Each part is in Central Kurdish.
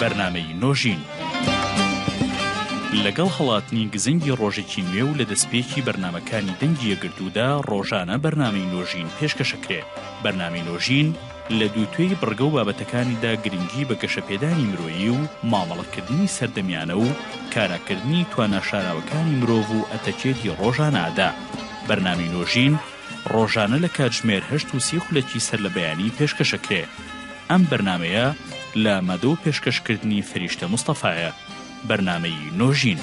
بەرنامەی نۆژین لەگەڵ هەڵاتنی گزنگی ڕۆژێکی نوێ و لە دەستپێکی بەرنمەکانی دەنگی یەگرتوودا ڕۆژانە بەرنامەی نۆژین پێشکەشەکرێ بەرنامی نۆژین لە دووتێی بڕگە و بابەتەکانیدا گرنگی بە گەشەپێدانی مرۆیی و مامەڵەکردنی سەردەمیانە و کاراکردنی تواناشاراوەکانی مرۆڤ و ئەتەکێتی ڕۆژانەدا بەرنامی نۆژین ڕۆژانە لە کاتژمێر هەشت و سی خولەکی سەر لە بەیانی پێشکەشەکرێ ئەم بەرنامەیە لە مەدۆ و پێشکەشکردنی فریشتە مستەفایە بەرنامەی نۆژین.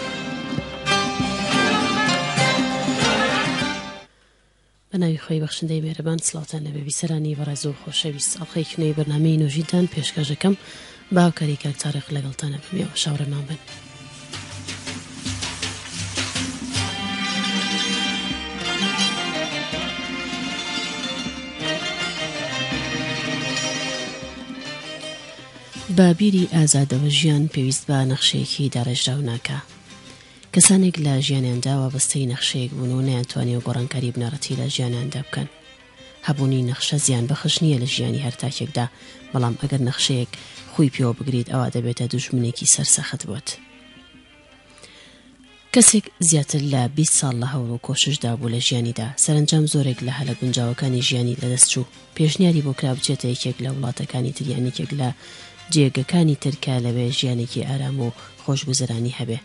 بەناوی خۆی بەخشندەی مێرەبان سلاوتان لەبێ بیسەرانی بەڕێز و خۆشەویست ئەڵلقەی کنەی بەنامەی نۆژینتان پێشکەشەکەم باوکەری کاک تاریق لەگەڵتان ئەبم ئێوە شاوڕێمان بن. بە بیری ئازادەوە ژیان پێویست بە نەخشەیەکی داڕێژراو ناکا کەسانێک لە ژیانیاندا وابەستەی نەخشەیەک بوون و نەیانتوانێ و گۆڕانکاری بنەڕەتی لە ژیانیاندا بکەن هەبوونی نەخشە زیان بەخش نییە لە ژیانی هەر تاکێکدا، بەڵام ئەگەر نەخشەیەک خووی پێوە بگریت ئەوا دەبێتە دوژمنێکی سەر سەخت بۆت. کەسێک زیاتر لە بیست ساڵ لە هەوڵ و کۆششدا بوو لە ژیانیدا سەرنجام زۆرێک لە هەلە گونجاوەکانی ژیانی لەدەست چوو پێشنیاری بۆ کرا بچێتە یەکێک لە وڵاتەکانی تریانێکێک لە جێگەکانی ترکە لەوێ ژیانێکی ئارام و خۆشگوزەرانی هەبێ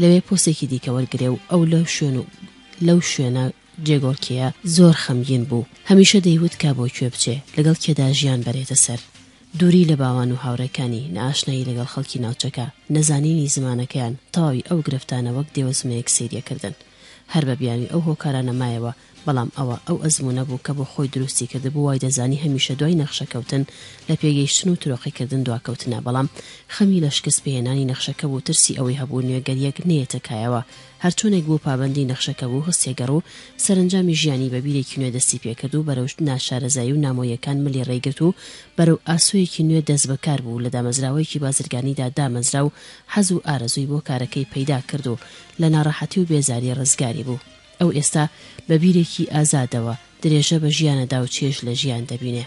لەوێ پۆسێکی دیکە وەرگێ و ئەو لەو شوێن و لەو شوێنە جێگۆ کێیە زۆر خەمگین بوو هەمیشە دەیوت کا بۆ کوێ بچێ لەگەڵ کێدا ژیان بەرێتە سەر دووری لە باوان و هاوڕێکانی نائاشنایی لەگەڵ خەڵکی ناوچەکە نەزانینی زمانەکەیان تەواوی ئەو گرفتانە وەک دێوەزمەیەک سەیریە کردن هەر بە بیانوی ئەو هۆکارانە مایەوە بەڵام ئەوە ئەو ئەزموونە بوو کە بۆ خۆی دروستی کردبوو وای دەزانی هەمیشە دوای نەخشە کەوتن لە پێگەیشتن و ترۆقی کردن دواکەوتنە بەڵام خەمی لە شکست پێهێنانی نەخشەکە بوو ترسی ئەوەی هەبوو نوێگەریەک نەیەتە کایەوە هەرچۆنێک بوو پابەندی نەخشەکە بوو، هەستیە گەڕ و سەرەنجامی ژیانی بە بیرێکی نوێ دەستی پێکرد و بەرەو ناشارەزایی و نامۆییەکان ملی ڕێیگرت و بەرەو ئاسۆیەکی نوێ دەستبەکار بوو لە دامەزراوەیەکی بازرگانیدا دامەزرا و حەز و ئارەزووی بۆ کارەکەی پەیدا کرد و لە ناڕەحەتی و بێزاری ڕزگاری بوو. ئەو ئێستا بە بیرێکی ئازادەوە، درێژە بە ژیانە دا و چێژ لە ژیان دەبینێ.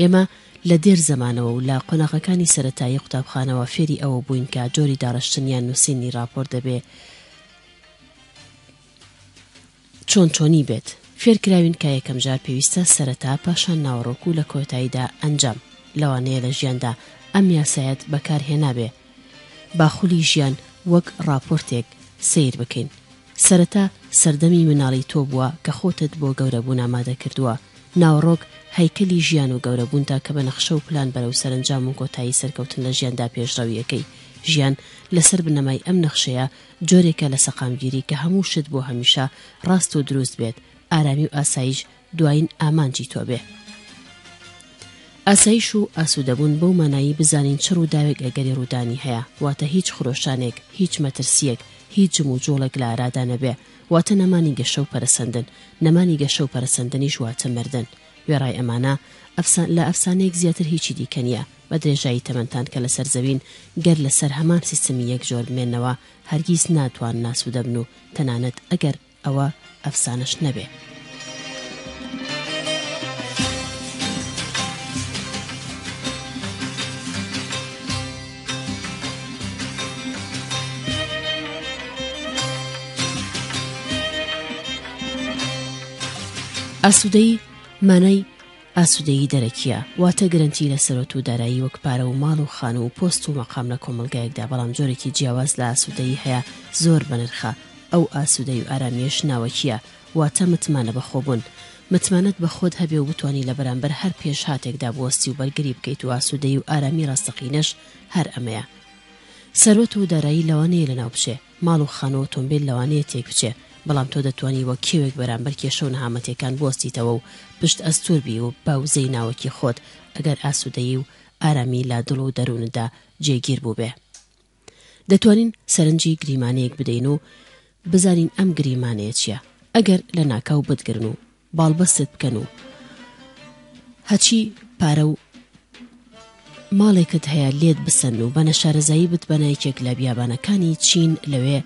ئێمە لە دێر زەمانەوە و لە قۆناغەکانی سەرەتایی قوتابخانەوە فێری ئەوە بووین کە جۆری داڕشتن یان نووسینی ڕاپۆرت دەبێ چۆن چۆنی بێت، فێرکراوین کە یەکەمجار پێویستە سەرەتا پاشان ناوەڕۆک و لە کۆتاییدا ئەنجام، لەوانەیە لە ژیاندا ئەم یاسایەت بەکارهێنابێ با خولی ژیان وەک ڕاپۆرتێک سەیر بکەین، سەرەتا سەردەمی مناڵی تۆ بووە کە خۆتت بۆ گەورەبوون ئامادە کردووە، ناوەڕۆک هەیکەلی ژیان و گەورەبوونتە کە بە نەخشە و پلان بەرەو سەرەنجام و کۆتایی سەرکەوتن لە ژیاندا پێشڕەویەکەی، ژیان لەسەر بنەمای ئەم نەخشەیە جۆرێکە لە سەقامگیری کە هەموو شت بۆ هەمیشە ڕاست و دروست بێت، ئارامی و ئاسایش دوایین ئامانجی تۆ بێ. ئاسایش و ئاسوودەبوون بەو مانایی بزانین چ ڕووداوێک ئەگەری ڕوودانی هەیە، واتە هیچ خرۆشانێک، هیچ مەترسییەک، هیچ جموجۆڵێک لە ئارادا نەبێ، واتە نەمانی گەشە و پەرەسەندن، نەمانی گەشە و پەرەسەندنیش واتە مردن. وێڕای ئەمانە، ئەفسانە لە ئەفسانەیەک زیاتر هیچی دیکە نییە، بە درێژایی تەمەنتان کە لەسەر زەوین، گەر لەسەر هەمان سیستمی یەکجۆر بمێننەوە، هەرگیز ناتوانن ئاسوودە بن و تەنانەت ئەگەر، ئەوە ئەفسانەش نەبێ. ئاسوودەیی مانای ئاسوودەیی دەرەکییە، واتە گرەنتی لە سەروەت و دارایی وەک پارە و ماڵ و خانوو و پۆست و مەقام لە کۆمەڵگایەکدا، بەڵام جۆرێکی جیاواز لە ئاسوودەیی هەیە زۆر بەنرخە، ئەو ئاسوودەی و ئارامییەش ناوەکییە، واتە متمانە بەخۆبوون. متمانەت بە خۆت هەبێ و بتوانی لە بەرامبەر هەر پێشهاتێکدا بوەستی و بەرگری بکەیت و ئاسوودەیی و ئارامی ڕاستەقینەش هەر ئەمەیە. سەروەت و دارایی لەوانەیە لەناو بچێ، ماڵ و خانو ئۆتۆمبیل لەوانەیە تێک بچێ بەڵام تۆ دەتوانی وەک کێوێک بەرامبەر کێشە و نەهامەتیەکان بوەستیتەوە و پشت ئەستور بی و بە وزەی ناوەکی خۆت ئەگەر ئاسودەیی و ئارامی لە دڵ و دەرونتدا جێگیر بوبێ دەتوانین سەرنجی گریمانەیەک بدەین و بزانین ئەم گریمانەیە چیە ئەگەر لە ناکاو بتگرن و باڵبەستت بکەن و هەرچی پارە و ماڵێکت هەیە لێت بسەن و بە نەشارەزایی بتبەنە یەکێک لە بیابانەکانی چین لەوێ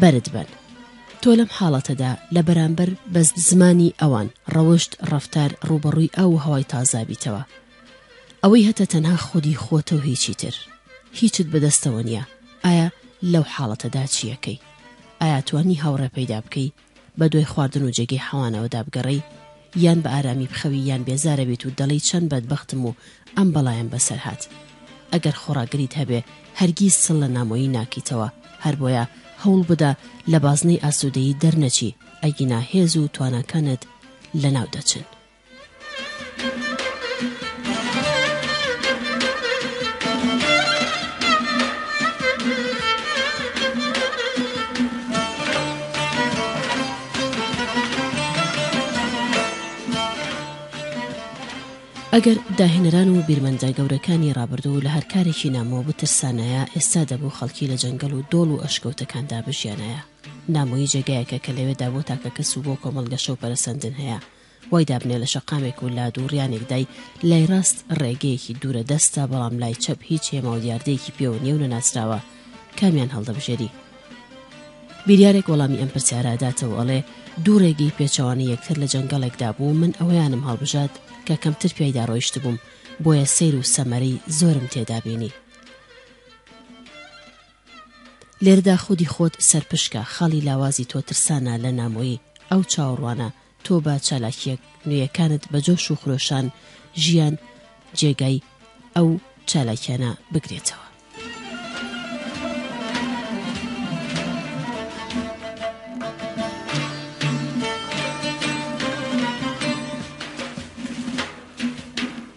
بەرت بن تۆ لەم حاڵەتەدا لە بەرامبەر بەس زمانی ئەوان ڕەوشت ڕفتار ڕوبەڕووی ئەو هەوای تازابیتەوە ئەوەی هەتە تەنها خودی خۆتە و هیچی تر هیچت بەدەستەوە نیە ئایا لەو حاڵەتەدا چیەکەی ئایا توانی هاوڕێ پەیدا بکەی بە دوای خواردن و جێگەی حەوانەوەدا بگەڕێی یان بە ئارامی بخەوی یان بێزارەبیت و دەڵێی چەند بەدبەختم و ئەم بەڵایەم بەسەر هات ئەگەر خۆڕاگریت هەبێ هەرگیز سڵ لە نامۆیی ناکەیتەوە هەر بۆیە هەوڵ بدە لە بازنەی ئاسوودەیی دەرنەچی ئەگینا هێز و تواناکانت لەناو دەچن ئەگەر داهێنەران و بیرمەندە گەورەکانی ڕابردوو لە هەر کارێکی نامۆ بترسانایە ئێستا دەبوو خەڵکی لە جەنگەل و دۆڵ و ئەشکەوتەکاندا بژیانایە نامۆی جێگایەکە کە لەوێدا بۆ تاکە کەس و بۆ کۆمەڵگەشە و پەرەسەندن هەیە وای دابنێ لە شەقامێک و لاد و ڕیانێک دای، لای ڕاست ڕێگەیەکی دوورە دەستە بەڵام لای چەپ هیچ هێما و دیاردەیەکی پێوە نیە و نەناسراوە کامیان هەڵدەبژێری؟ بیریارێک وەڵامی ئەم پرسیارە ئەداتەوە و ئەڵێ، دوو ڕێگەی پێچەوانەی یەکتر لە جەنگەڵێکدا بوو من ئەوەیانم هەڵبژارد کە کەمتر پیایدا ڕۆیشتبووم، بۆیە سەیر و سەمەرەی زۆرم تێدا بینی. لێرەدا خودی خۆت سەرپشکە، خاڵی لاوازی تۆ ترسانە لە نامۆیی، ئەو چاوەڕوانە، تۆ بە چالاکییە نوێیەکانت بە جۆش و خرۆشان ژیان جێگای ئەو چالاکیانە بگرێتەوە.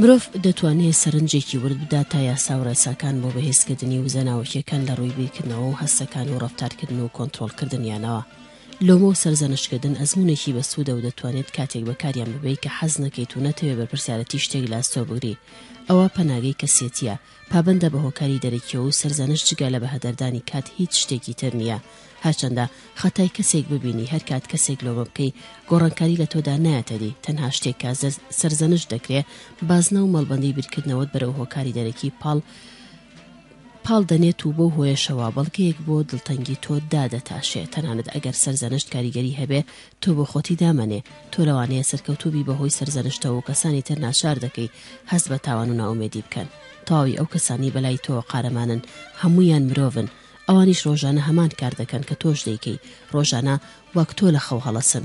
مرۆڤ دەتوانێت سەرنجێکی ورد بدا تا یاسا و ڕێساکان بۆ بەهێزکردنی وزە ناوەکیەکان لە ڕووی بیرکردنەوە و هەستەکان و ڕفتارکردن و کۆنتترۆلکردنیانەوە لۆمە و سەرزەنشکردن ئەزمونێکی بەسوودە و دەتوانێت کاتێک بەکاریان ببیت کە حەز نەکەیت و نەتەوێ بەرپرسیارەتی شتێک لە ئەستۆ بگری ئەوە پەناگەی کەسێتیە پابەندە بە هۆکاری دەرەکیەوە و سەرزەنشت جگە لە بەهەدەردانی کات هیچ شتێکی تر نیە، هەرچەندە خەتای کەسێک ببینی هەرکات کەسێک لۆمە بکەی گۆڕانکاری لە تۆدا نایەتە دی تەنها شتێک کە سەرزەنشت دەکرێ بازنە و مەڵبەندی بیرکردنەوەت بەرەو هۆکاری دەرەکی پاڵ پاڵ دەنێت و بەو هۆیەشەوە بەڵگەیەک بۆ دڵتەنگی تۆ دادەتاشێ تەنانەت ئەگەر سەرزەنشت کاریگەری هەبێ تۆ بۆ خۆتی دامەنێ، تۆ لەوانەیە سەرکەوتوو بی بەهۆی سەرزەنشتەوە و کەسانی تر ناچار دەکەی هەست بە تاوان و نائومێدی بکەن. تەواوی ئەو کەسانەی بەلای تۆوە قارەمانن هەموویان مرۆڤن، ئەوانیش رۆژانە هەمان کار دەکەن کە تۆش دەیکەی، رۆژانە وەک تۆ لە خەو هەڵەسن،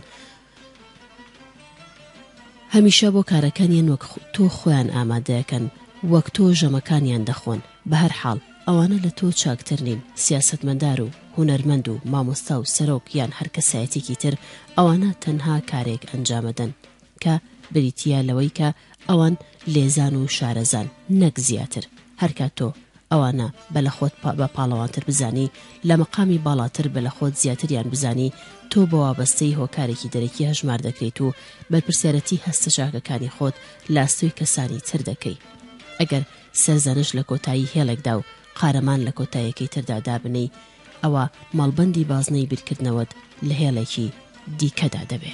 هەمیشە بۆ کارەکانیان وەک تۆ خۆیان ئامادەکەن، وەک تۆ ژەمەکانیان دەخۆن، بەهەرحاڵ، ئەوانە لە تۆ چاکتر نین، سیاسەتمەندار و هونەرمەند و مامۆستا و سەرۆک یان هەر کەسایەتیکی تر ئەوانە تەنها کارێک ئەنجامەدەن کە بریتیە لەوەی کە ئەوان لێزان و شارەزان نەک زیاتر هەرکات تۆ ئەوانە بە لە خۆت بە پاڵەوانتر بزانی لە مەقامی باڵاتر بە لە خۆت زیاتریان بزانی تۆ بە وابەستەی هۆکارێکی دەرەکی هەژمار دەکریت و بەرپرسیارەتی هەستە چاکەکانی خۆت لە ئەستۆی کەسانی تر دەکەی ئەگەر سەرزەنشت لە کۆتایی هێڵێکدا و قارەمان لە کۆتایەکەی تردا دابنێی ئەوا مەڵبەندی بازنەی بیرکردنەوەت لە هێڵێکی دیکەدا دەبێ.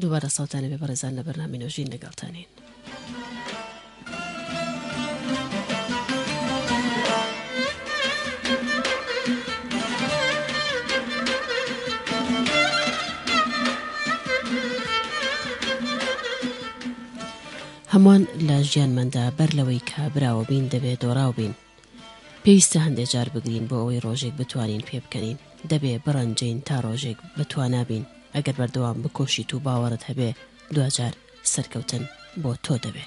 دووبارە ساڵتان هەبێ بەڕێزان لە بەرنامەی نۆژین لەگەڵتانین. هەمووان لە ژیانماندا بەر لەوەی کە براوە بین دەبێ دۆڕاو بین، پێویستە هەندێ جار بگرین بۆ ئەوەی ڕۆژێک بتوانین پێبکەنین، دەبێ بڕەنجین تا ڕۆژێک بە توانا بین، ئەگەر بەردەوام بکۆشیت و باوەڕت هەبێ دواجار سەرکەوتن بۆ تۆ دەبێ.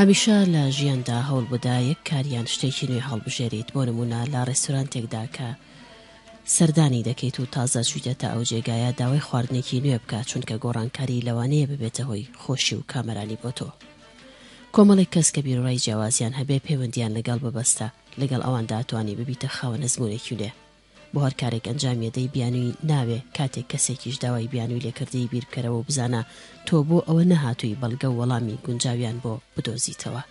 هەمیشە لە ژیاندا هەوڵ بدە یەک کار یان شتێکی نوێ هەڵبژێریت، بۆ نموونە لە ڕێستۆرانتێکدا کە. سەردانی دەکەیت و تازە چویتەتە ئەو جێگایە داوای خواردنێکی نوێ بکە چونکە گۆڕانکاری لەوانەیە ببێتە هۆی خۆشی و کامەرانی بۆ تۆ کۆمەڵێک کەس کە بیروڕای جیاوازیان هەبێ پەیوەندیان لەگەڵ ببەستە لەگەڵ ئەواندا توانی ببیتە خاوەن ئەزمونێکی نوێ بۆ هەر کارێک ئەنجامی ئەدەی بیانوی ناوێ کاتێک کەسێکیش داوای بیانوی لێکردی بیربکەرەوە و بزانە تۆ بۆ ئەوە نەهاتوی بەڵگە و وەڵامی گونجاویان بۆ بدۆزیتەوە.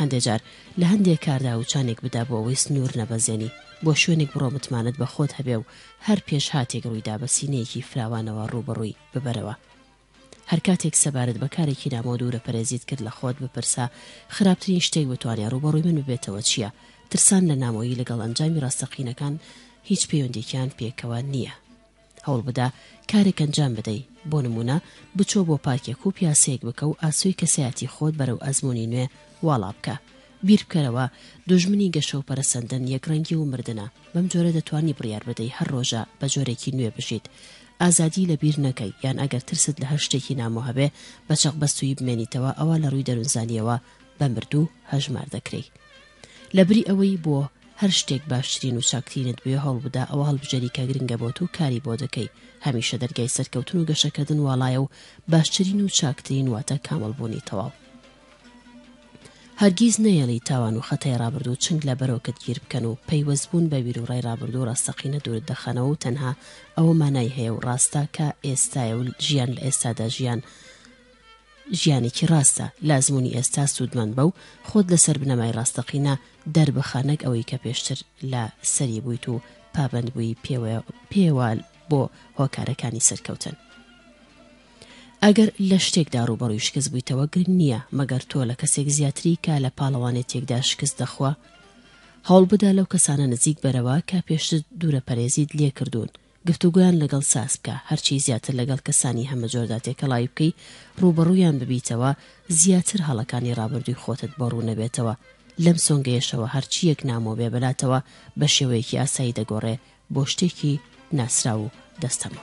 هەندێ جار لە هەندێ کاردا وچانێک بدا بۆ ئەوەی سنوور نەبەزێنی، بۆ شوێنێک بڕۆ متمانەت بە خۆت هەبێ و هەر پێشهاتێک ڕوویدا بە سینەیەکی فراوانەوە ڕووبەڕووی ببەرەوە. هەر کاتێک سەبارەت بە کارێکی نامۆ دوورەپەرێزیت کرد لە خۆت بپرسە خراپترین شتێک بتوانێ ڕووبەڕووی من ببێتەوە چییە؟ ترسان لە نامۆیی لەگەڵ ئەنجامی ڕاستەقینەکان هیچ پەیوەندییەکیان پێکەوە نییە. هەوڵبدە کارێک ئەنجام بدەی، بۆ نموونە بچۆ بۆ پارکێک و پیاسەیەک بکە و ئاسۆی کەسایەتی خۆت بەرەو ئەزموونی نوێ واڵا بکە. بیربکەرەوە دوژمنی گەشە و پەرەسەندن یەکڕەنگی و مردنە، بەم جۆرە دەتوانی بڕیار بدەی هەر ڕۆژە بە جۆرێکی نوێ بژیت. ئازادی لە بیر نەکەی، یان ئەگەر ترست لە هەر شتێکی نامۆ هەبێ بە چەقبەستوویی بمێنیتەوە ئەوا لە ڕووی دەروونزانییەوە بە مردوو هەژمار دەکرێی. لەبری ئەوەی بۆ هەر شتێک باشترین و چاکترینت بوێ هەوڵ بدە ئەوە هەڵبژێری کە گرنگە بۆت و کاری بۆ دەکەی هەمیشە دەرگای سەرکەوتن و گەشەکردن واڵایە و باشترین و چاکترین واتە کامڵ بوونی تەواو هەرگیز نەیەڵی تاوان و خەتای ڕابردوو چنگ لە بەرۆکت گیر بکەن و پەیوەست بوون بە ویر و ڕای ڕابردوو و ڕاستەقینە دوورت دەخەنەوە و تەنها ئەوە مانای هەیە و ڕاستە کە ئێستایە و ژیان لە ئێستادا ژیان ژیانێکی ڕاستە لازمونی ئێستا سوودمەند بە و خۆت لەسەر بنەمای ڕاستەقینە دەربخە نەک ئەوەی کە پێشتر لە سەری بوویت و پابەند بووی پێوە پێوە بۆ هۆکارەکانی سەرکەوتن. ئەگەر لە شتێکدا ڕووبەڕووی شکست بوویتەوە گرنگ نییە مەگەر تۆ لە کەسێک زیاتری کە لە پاڵەوانێتێکدا شکست دەخوا هەوڵبدا لەو کەسانە نزیک بەرەوە کە پێشتر دوورە پەرێزیت لێکردوون گفتوگۆیان لەگەڵ ساز بکە، هەرچی زیاتر لەگەڵ کەسانی هەمەجۆردا تێکەڵاوی بکەی، ڕووبەڕوویان ببیتەوە، زیاتر هەڵەکانی ڕابردووی خۆتت بۆ ڕوو نەبێتەوە، لەم سۆنگەیەشەوە هەرچییەک نامۆ بێ بەلاتەوە بە شێوەیەکی ئاسایی دەگۆڕێ بۆ شتێکی ناسراو و دەستەمۆ.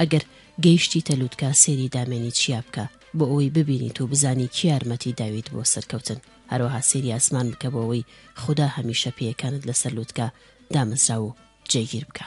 ئەگەر گەیشتیتە لوتکە سەیری دامێنی چیا بکە بۆ ئەوەی ببینیت و بزانی کێ یارمەتی داویت بۆ سەرکەوتن هەروەها سەیری ئاسمان بکە بۆ ئەوەی خودا هەمیشە پێیەکانت لەسەر لوتکە دامەزراو و جێگیر بکە.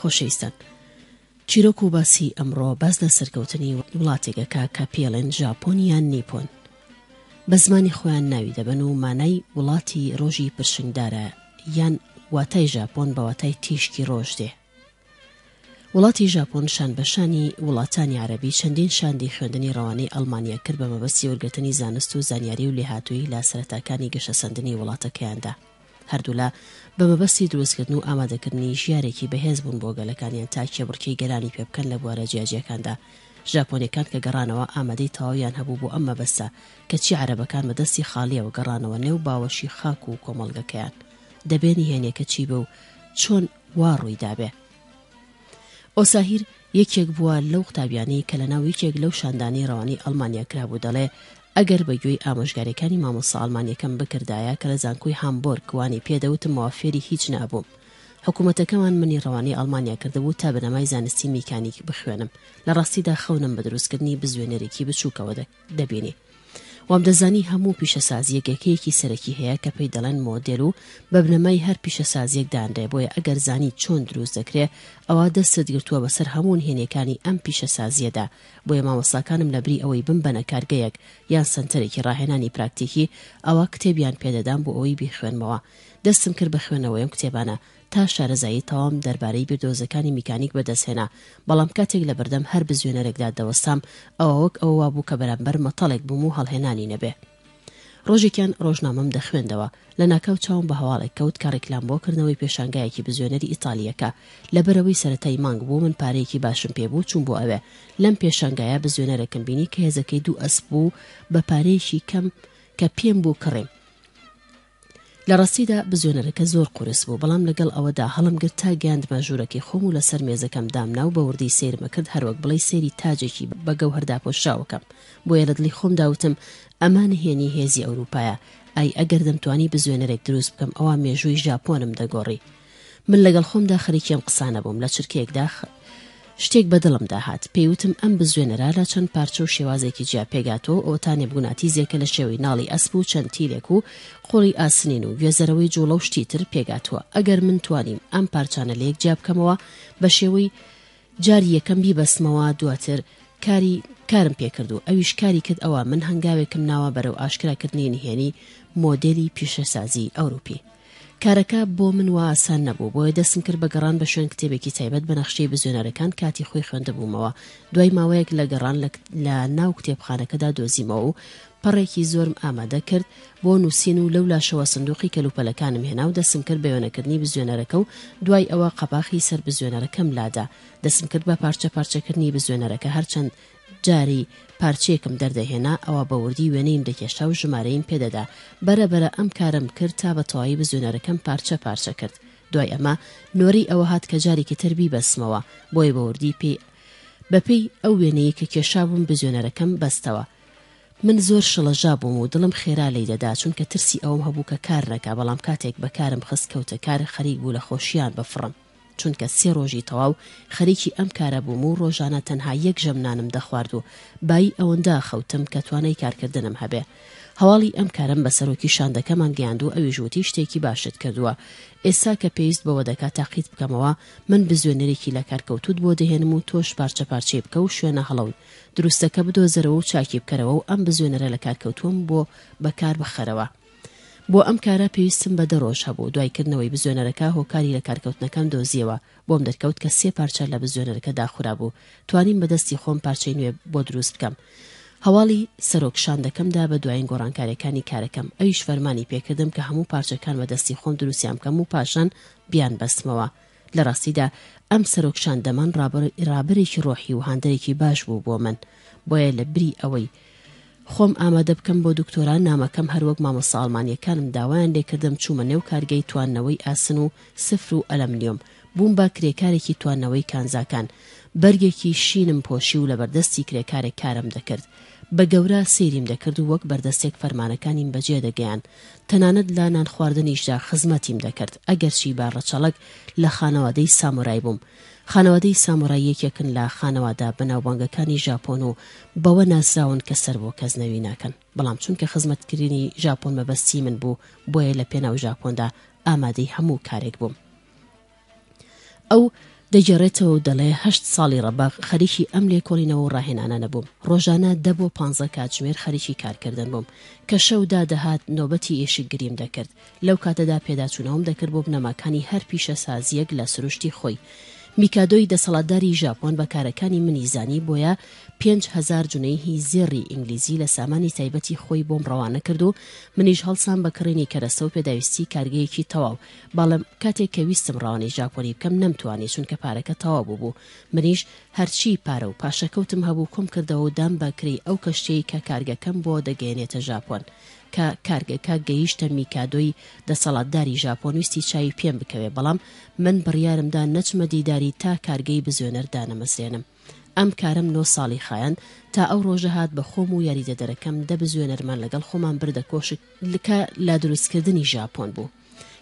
خۆشەویستان چیرۆک و باسی ئەمڕۆ باس لە سەرکەوتنی وڵاتێکەکە کە پێڵێن ژاپۆن یان نیپۆن بە زمانی خۆیان ناوی دەبەن و مانای وڵاتی ڕۆژی پرشنگدارە یان واتای ژاپۆن بەواتای تیشکی ڕۆژ دێ وڵاتی ژاپۆن شان بە شانی وڵاتانی عەرەبی چەندین شاندی خوێندنی ڕەوانەی ئەڵمانیا کرد بە مەبەستی وەرگرتنی زانست و زانیاری و لێهاتوویی لە سەرەتاکانی گەشەسەندنی وڵاتەکەیاندا. هەردوولا بە مەبەستی دروستکردن و ئامادەکردنی ژیارێکی بەهێز بوون بۆ گەلەکانیان تا کێبڕکێی گەلانی پێ بکەن لە بوارە جیاجیاکاندا ژاپۆنیەکان کە گەڕانەوە ئامادەی تەواویان هەبوو بۆ ئەم مەبەستە کەچی عەرەبەکان بە دەستی خاڵیەوە گەڕانەوە نێو باوەشی خاک و کۆمەڵگەکەیان دەبێنی هێنێکە چی بە و چۆن وا ڕوویدابێ. ئۆساهیر یەکێک بووە لەو قوتابیانەی کە لەناو یەکێک لەو شاندانەی ڕەوانەی ئەڵمانیا کرابوو دەڵێ ئەگەر بە گوێی ئامۆژگاریەکانی مامۆستا ئەڵمانیەکەم بکردایە کە لە زانکۆی هامبۆرگ وانی پێدەوتمەوە فێری هیچ نابووم حکومەتەکەمان منی ڕەوانەی ئەڵمانیا کردبوو تا بنەمای زانستی میکانیک بخوێنم لە ڕاستیدا خەونم بە دروستکردنی بزوێنەرێکی بچووکەوە دەکرد. دەبینی وام دەزانی هەموو پیشەسازیەک یەکەیەکی سەرەکی هەیە کە پێی دەڵێن مۆدێل و بە بنەمای هەر پیشەسازیەک دانرێ بۆیە ئەگەر زانی چۆن دروست دەکرێ ئەوە دەستت گرتووە بەسەر هەموون هێنەکانی ئەم پیشەسازیەدا بۆیە مامۆساکانم لە بری ئەوەی بم بەنە کارگەیەک یان سنتەرێکی ڕاهێنانی پراکتیکی ئەوە کتێبیان پێدەدام بۆ ئەوەی بیخوێنمەوە دەستم کرد بە خوێنەوەیم کتێبانە تا شارەزایی تەواوم دەربارەی بیردۆزەکانی میکانیک بەدەستهێنا، بەڵام کاتێک لەبەردەم هەر بزوێنەرێکدا دەوەستام، ئەوا وەک ئەوە وابوو کە بەرامبەر مەتەڵێک بووم و هەڵهێنانی نەبێ. ڕۆژێکیان ڕۆژنامەم دەخوێندەوە، لەناکاو چاوم بە هەواڵێک کەوت کە ڕیکلام بۆ کردنەوەی پێشانگایەکی بزوێنەری ئیتاڵییەکە، لەبەرئەوەی سەرەتای مانگ بوو من پارەیەکی باشم پێ بوو چووم بۆ ئەوێ، لەم پێشانگایە بزوێنەرێکم بینی کە هێزەکەی دوو ئەسپ بوو و بە پارەیەکی کەم کە پێم بوو کڕیم. لە ڕاستیدا بزوێنەرەکە زۆر قورس بوو، بەڵام لەگەڵ ئەوەدا هەڵمگرت تا گەیاندمە ژوورەکەی خۆم و لەسەر مێزەکەم دامنا و بە وردی سەیرم ئەکرد هەروەک بڵێی سەیری تاجێکی بە گەوهەر داپۆشراوەکەم، بۆیە لە دڵی خۆمدا وتم ئەمە نهێنی هێزی ئەوروپایە، ئای ئەگەر دەمتوانی بزوێنەرێک دروست بکەم ئەوا مێژووی ژاپۆنم دەگۆڕی، من لەگەڵ خۆمدا خەریکی ئەم قسانە بووم، لە چرکەیەکدا شتێک بە دڵمدا هات، پێی وتم ئەم بزوێنەرە لە چەند پارچە و شێوازێکی جیا پێکهاتووە و ئەوەتا نێبگوناتیزێکە لە شێوەی ناڵی ئەسپ و چەند تیرێک و قۆڵی ئاسنین و گوێزەرەوەی جووڵە و شتی تر پێکهاتووە، ئەگەر من توانیم ئەم پارچانە لەیەک جیا بکەمەوە بە شێوەی جاری یەکەم بیبەستمەوە دواتر کاری کارم پێکرد و ئەویش کاری کرد ئەوا من هەنگاوێکم ناوە بەرەو ئاشکراکردنی نهێنی مۆدێلی پیشەسازی ئەوروپی. کارەکە بۆ من وا ئاسان نەبوو، بۆیە دەستم کرد بە گەڕان بە شوێن کتێبێکی تایبەت بە نەخشەی بزوێنەرەکان کاتی خۆی خوێندبوومەوە، دوای ماوەیەک لە گەڕان لە لە ناو کتێبخانەکەدا دۆزیمەوە و پەڕێکی زۆرم ئامادە کرد بۆ نووسین و لەولاشەوە سندووقی کەلوپەلەکانم هێنا و دەستم کرد بە وێنەکردنی بزوێنەرەکە و دوای ئەوە قەباخی سەر بزوێنەرەکەم لادا دەستم کرد بە پارچە پارچەکردنی بزوێنەرەکە هەرچەند جاری پارچەیەکم دەردەهێنا ئەوا بە وردی وێنەیم دەکێشا و ژمارەیم پێدەدا، بەرە بەرە ئەم کارەم کرد تا بە تەواوی بزوێنەرەکەم پارچە پارچە کرد، دوای ئەمە نۆرەی ئەوە هات کە جارێکی تر بیبەستمەوە، بۆیە بە وردی پێی بە پێی ئەو وێنەیەی کە کێشابووم بزوێنەرەکەم بەستەوە. من زۆر شڵەژا بووم و دڵم خێرا لێی دەدا چونکە ترسی ئەوەم هەبوو کە کار نەکا بەڵام کاتێک بە کارم خست کەوتە کار خەریک بوو لە خۆشییان بفڕم. چونکە سێ ڕۆژی تەواو خەریکی ئەم کارە بووم و ڕۆژانە تەنها یەک ژەم نانم دەخوارد و بایی ئەوەندە ئەخەوتم کە توانای کارکردنم هەبێ. هەواڵی ئەم کارەم بە سەرۆکی شاندەکەمان گەیاند و ئەویش وتی شتێکی باشت کردووە. ئێستا کە پێویست بەوە دەکا تاقیت بکەمەوە، من بزوێنەرێکی لەکارکەوتووت بۆ دەهێنم و تۆش پارچە پارچەی بکە و شوێنە هەڵە و دروستەکە بدۆزەرەوە و چاکی بکەرەوە و ئەم بزوێنەرە لەکارکەوتووەم بۆ بەکار بخەرەوە. بۆ ئەم کارە پێویستم بە دە ڕۆژ هەبوو، دوای کردنەوەی بزوێنەرەکە هۆکاری لەکارکەوتنەکەم دۆزییەوە، بۆم دەرکەوت کە سێ پارچە لە بزوێنەرەکە داخورابوو، توانیم بە دەستی خۆم پارچەی نوێ بۆ دروست بکەم. هەواڵی سەرۆک شاندەکەم دا بە دوایین گۆڕانکاریەکانی کارەکەم، ئەویش فەرمانی پێکردم کە هەموو پارچەکان بە دەستی خۆم دروستیان بکەم و پاشان بیانبەستمەوە، لە ڕاستیدا ئەم سەرۆک شاندەمان ڕابەرێکی ڕۆحی و هاندەرێکی باش بوو بۆ من، بۆیە لە بری ئەوەی خۆم ئامادە بکەم بۆ دکتۆرا نامەکەم هەر وەک مامۆستا ئەڵمانیەکانم داوایان لێ کردم چوومە نێو کارگەی تواندنەوەی ئاسن و سفر و ئەلەمنیۆم بووم بە کرێکارێکی تواندنەوەی کانزاکان بەرگێکی شینم پۆشی و لەبەردەستی کرێکارێک کارم دەکرد بە گەورە سەیریم دەکرد و وەک بەردەستێک فەرمانەکانیم بەجێ دەگەیاند، تەنانەت لە نانخواردنیشدا خزمەتیم دەکرد، ئەگەرچی بە ڕەچەڵەک لە خانەوادەی سامورای بووم. خانەوادەی سامورای یەکێکن لە خانەوادە بەناوبانگەکانی ژاپۆن و بەوە ناسراون کە سەر بۆ کەس نەوی ناکەن، بەڵام چونکە خزمەتکردنی ژاپۆن مەبەستی من بوو، بۆیە لە پێناو ژاپۆندا ئامادەی هەموو کارێک بووم. ئەو دەگێڕێتەوە و دەڵێ، هەشت ساڵی ڕەبەق خەریکی ئەم لێکۆڵینەوە و ڕاهێنانانە بووم. ڕۆژانە دە بۆ پانزە کاتژمێر خەریکی کارکردن بووم. کە شەو دادەهات، نۆبەتی ئێشکگریم دەکرد. لەو کاتەدا پێداچوونەوەم دەکرد بۆ بنەماکانی هەر پیشەسازییەک لە سروشتی خۆی. میکادۆی دەسەڵاتداری ژاپۆن بە کارەکانی منی زانی بۆیە پێنج هەزار جونەیهی زێڕی ئینگلیزی لە سامانی تایبەتی خۆی بۆم ڕەوانە کرد و منیش هەڵسام بە کڕینی کەرەستە و پێداویستی کارگەیەکی تەواو بەڵم کاتێک کە ویستم ڕەوانەی ژاپۆنی بکەم نەمتوانی چونکە پارەکە تەواو بووبوو منیش هەرچی پارە و پاشەکەوتم هەبوو کۆم کردەوە و دام بە کرێی ئەو کەشتیەی کە کارگەکەم بۆ دەگەیەنێتە ژاپۆن کە کارگەکە گەیشتە میکادۆی دەسەڵاتداری ژاپۆن ویستی چاوی پێم بکەوێ بەڵام من بڕیارم دا نەچمە دیداری تا کارگەی بزوێنەر دانەمەزرێنم. ئەم کارەم نۆ ساڵی خایاند تا ئەو ڕۆژە هات بە خۆم و یاریدەدەرەکەم دە بزوێنەرمان لەگەڵ خۆمان بردە کۆشک لکە لە دروستکردنی ژاپۆن بوو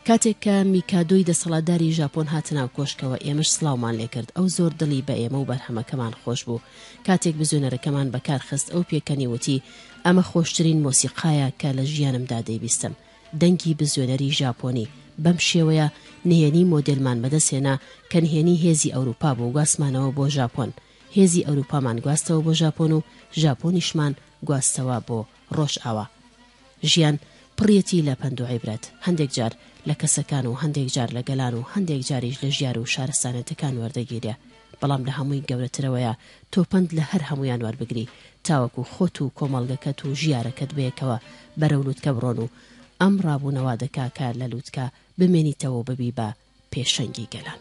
کاتێک کە میکادۆی دەسەڵاتداری ژاپۆن هاتە ناو کۆشکەوە ئێمەش سڵاومان لێکرد ئەو زۆر دڵی بە ئێمە و بەرهەمەکەمان خۆش بوو کاتێک بزوێنەرەکەمان بەکارخست ئەو پێکەنی وتی ئەمە خۆشترین مۆسیقایە کە لە ژیانمدا دەیبیستم دەنگی بزوێنەری ژاپۆنی، بەم شێوەیە نهێنی مۆدێلمان بەدەست هێنا کە نهێنی هێزی ئەوروپا بوو گواستمانەوە بۆ ژاپۆن، هێزی ئەوروپامان گواستەوە بۆ ژاپۆن و ژاپۆنیشمان گواستەوە بۆ ڕۆژئاوا. ژیان پڕیەتی لە پەند و عیبرەت، هەندێک جار لە کەسەکان و هەندێک جار لە گەلان و هەندێک جاریش لە ژیار و شارستانێتەکان وەردەگیرێ. بەڵام لە هەمووی گەورەترەوەیە تۆ پەند لە هەر هەموویان وەربگری تاوەکو خۆت و کۆمەڵگەکەت و ژیارەکەت بەیەکەوە بەرەو لوتکە بڕۆن و ئەم ڕابوونەوا دەکا کە لە لوتکە بمێنیتەوە و ببی بە پێشەنگی گەلان.